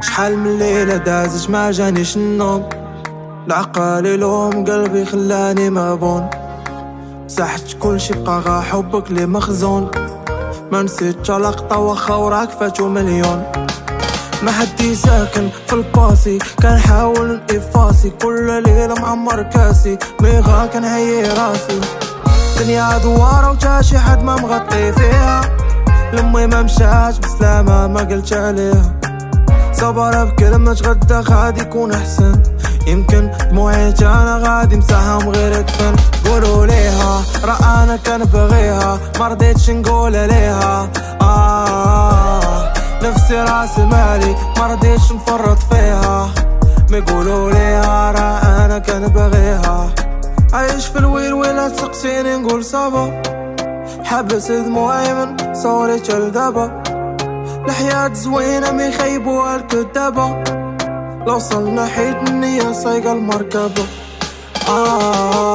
شحال من ليلة دازت ما جانيش النوم. العقالي لوم قلبي خلاني مغبون مسحت كل شي بقى غا حبك لي مخزون. ما نسيتش لقطة وخا وراك فاتو مليون. ما حدي ساكن في الباسي كنحاول نقفاسي كل ليلة معمر كاسي ميغا كنهيي راسي. دنيا دوارة وتا شي حد ما مغطي فيها. لمي ما مشاش بسلامة ما قلتش عليها. صبر بكلمة غدا غادي يكون أحسن. يمكن دموعي أنا غادي مساهم غير تفن قولوا ليها راه أنا كان بغيها. مرضيتش نقول ليها آه نفسي رأس مالي. مرضيتش نفرط فيها. ما يقولوا ليها راه أنا كان بغيها. عايش في الويل ويلا تسقسيني نقول صبا. حبس دموعي من صوري دابا الحياة زوينة ما يخيبوها الكدابة لو وصلنا حيت النية صايقة المركبة آه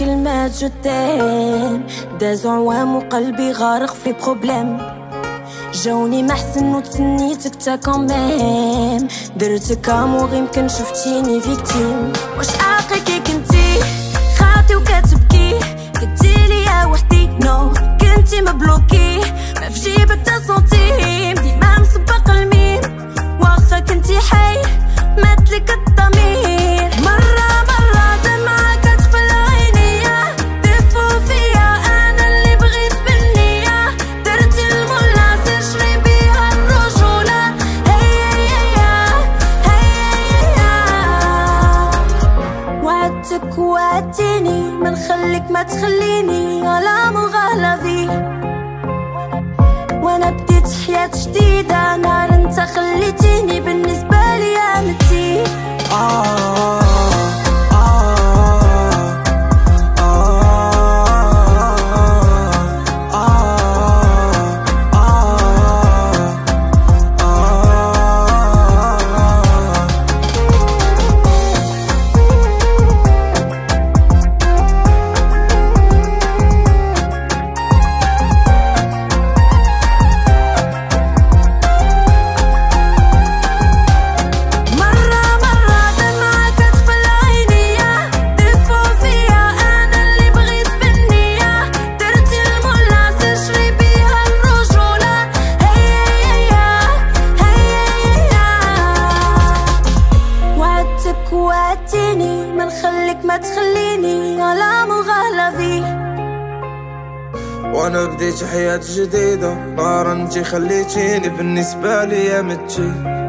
بكلمات جتين داز عوام وقلبي غارق في بروبليم جاوني محسن وتسنيتك تا كوميم درتك أمور يمكن شفتيني فيكتيم. واش عاقل كي وعدتني ما نخليك ما تخليني. على مغالبي وأنا بديت حياة جديدة. نار انت خليتيني بالنسبة وأنا بديت حياة جديدة. نار انتي خليتيني بالنسبة لي يا متي